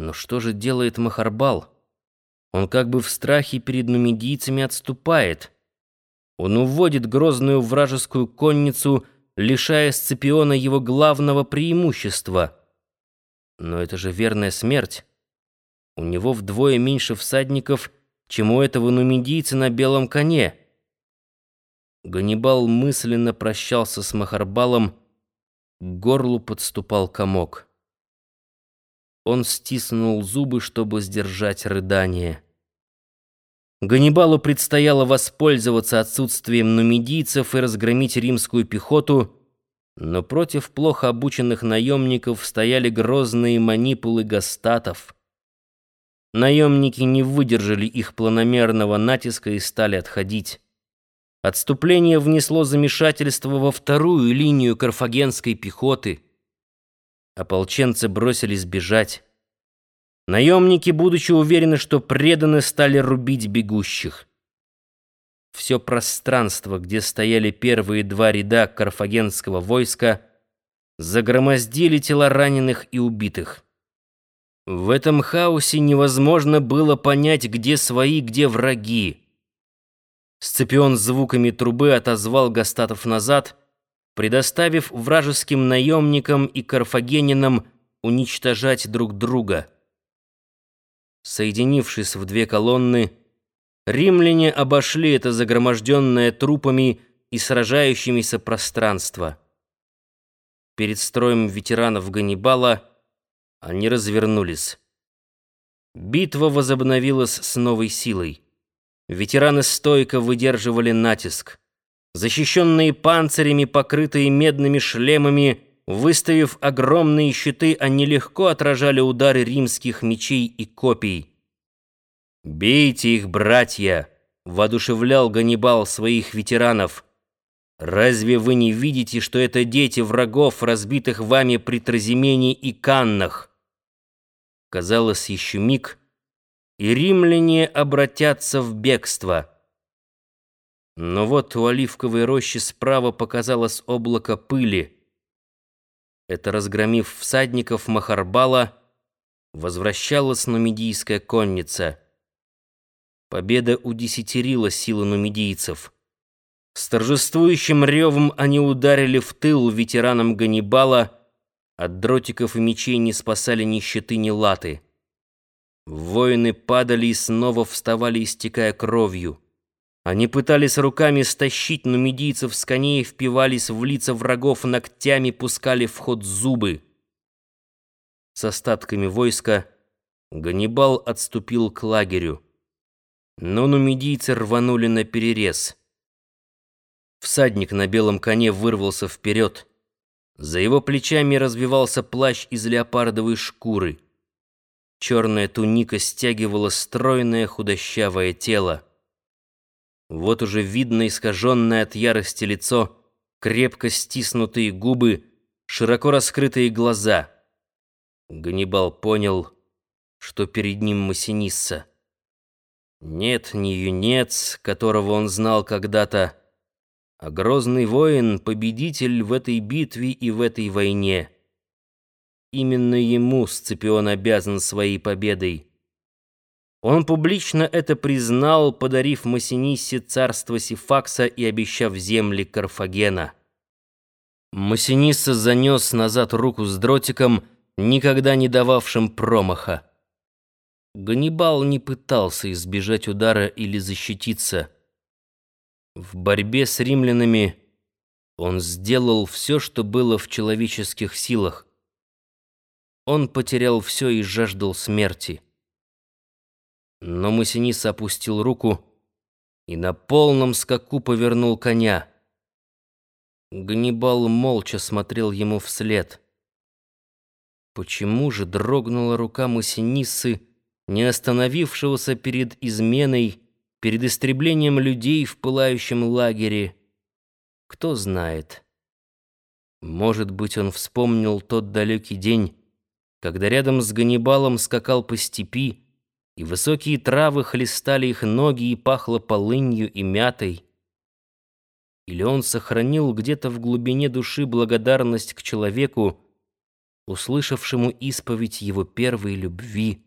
Но что же делает Махарбал? Он как бы в страхе перед нумидийцами отступает. Он уводит грозную вражескую конницу, лишая Сципиона его главного преимущества. Но это же верная смерть. У него вдвое меньше всадников, чем у этого нумидийца на белом коне. Ганнибал мысленно прощался с Махарбалом, к горлу подступал комок. Он стиснул зубы, чтобы сдержать рыдание. Ганнибалу предстояло воспользоваться отсутствием нумидийцев и разгромить римскую пехоту, но против плохо обученных наемников стояли грозные манипулы гастатов. Наемники не выдержали их планомерного натиска и стали отходить. Отступление внесло замешательство во вторую линию карфагенской пехоты — Ополченцы бросились бежать. Наемники, будучи уверены, что преданы, стали рубить бегущих. Все пространство, где стояли первые два ряда карфагенского войска, загромоздили тела раненых и убитых. В этом хаосе невозможно было понять, где свои, где враги. Сципион звуками трубы отозвал Гастатов назад — предоставив вражеским наемникам и карфагенинам уничтожать друг друга. Соединившись в две колонны, римляне обошли это загроможденное трупами и сражающимися пространство. Перед строем ветеранов Ганнибала они развернулись. Битва возобновилась с новой силой. Ветераны стойко выдерживали натиск. Защищенные панцирями, покрытые медными шлемами, выставив огромные щиты, они легко отражали удары римских мечей и копий. «Бейте их, братья!» — воодушевлял Ганнибал своих ветеранов. «Разве вы не видите, что это дети врагов, разбитых вами при Тразимене и Каннах?» Казалось, еще миг, и римляне обратятся в бегство — но вот у оливковой рощи справа показалось облако пыли. Это, разгромив всадников Махарбала, возвращалась нумидийская конница. Победа удесятерила силы нумидийцев. С торжествующим ревом они ударили в тыл ветеранам Ганнибала, от дротиков и мечей не спасали ни щиты, ни латы. Воины падали и снова вставали, истекая кровью. Они пытались руками стащить нумидийцев с коней, впивались в лица врагов ногтями, пускали в ход зубы. С остатками войска Ганнибал отступил к лагерю. Но нумидийцы рванули на перерез. Всадник на белом коне вырвался вперед. За его плечами развивался плащ из леопардовой шкуры. Черная туника стягивала стройное худощавое тело. Вот уже видно искаженное от ярости лицо, крепко стиснутые губы, широко раскрытые глаза. Ганнибал понял, что перед ним Массинисса. Нет, не юнец, которого он знал когда-то, а грозный воин, победитель в этой битве и в этой войне. Именно ему Сципион обязан своей победой. Он публично это признал, подарив Массиниссе царство Сифакса и обещав земли Карфагена. Массинисса занес назад руку с дротиком, никогда не дававшим промаха. Ганнибал не пытался избежать удара или защититься. В борьбе с римлянами он сделал все, что было в человеческих силах. Он потерял все и жаждал смерти. Но Масинис опустил руку и на полном скаку повернул коня. Ганнибал молча смотрел ему вслед. Почему же дрогнула рука Масиниссы, не остановившегося перед изменой, перед истреблением людей в пылающем лагере? Кто знает. Может быть, он вспомнил тот далекий день, когда рядом с Ганнибалом скакал по степи, и высокие травы хлестали их ноги и пахло полынью и мятой. Или он сохранил где-то в глубине души благодарность к человеку, услышавшему исповедь его первой любви,